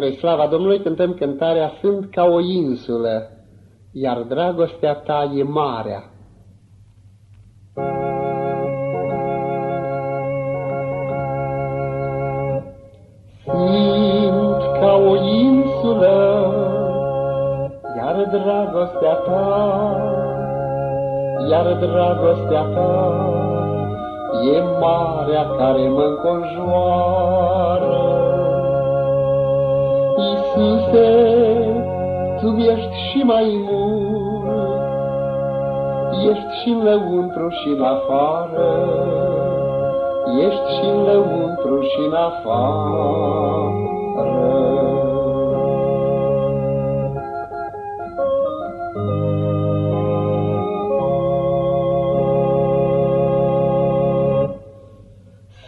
Spre slava Domnului cântăm cântarea Sunt ca o insulă, iar dragostea ta e marea. Sunt ca o insulă, iar dragostea ta, iar dragostea ta e marea care mă înconjoară. Tu ești și mai mult, ești și în lăuntru și în afară, ești și în lăuntru și în afară.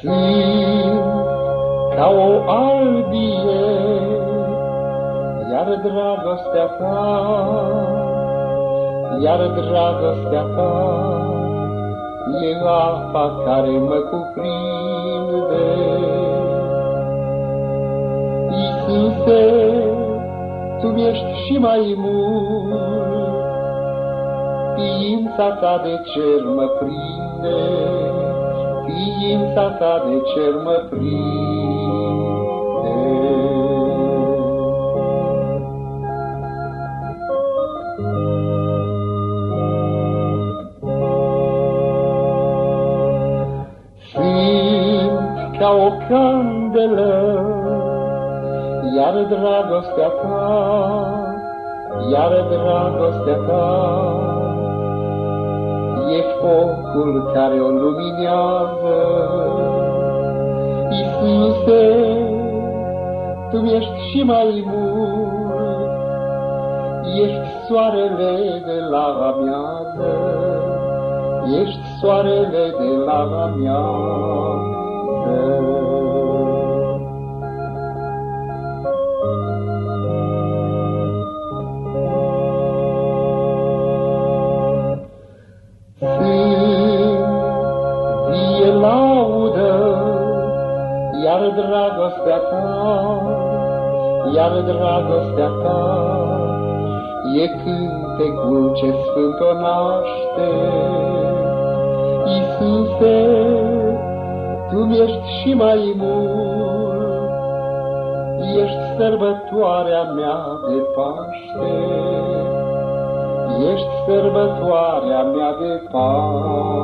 Sunt ca o albie iar dragostea ta, iar dragostea ta, e apa care mă cuprinde. Iisuse, Tu ești și mai mult, ființa ta de cer mă prinde, ființa ta de cer mă prinde. Ca o candelă, iar dragostea ta, iar dragostea ta, e focul care o luminează. Iisuse, Tu ești și mai mult, ești soarele de la amiază, ești soarele de la amiază. Dragostea ta, iar dragostea ta, E cântecul ce sfânt o naște. Iisuse, Tu ești și mai mult, Ești sărbătoarea mea de Paște, Ești sărbătoarea mea de Paște.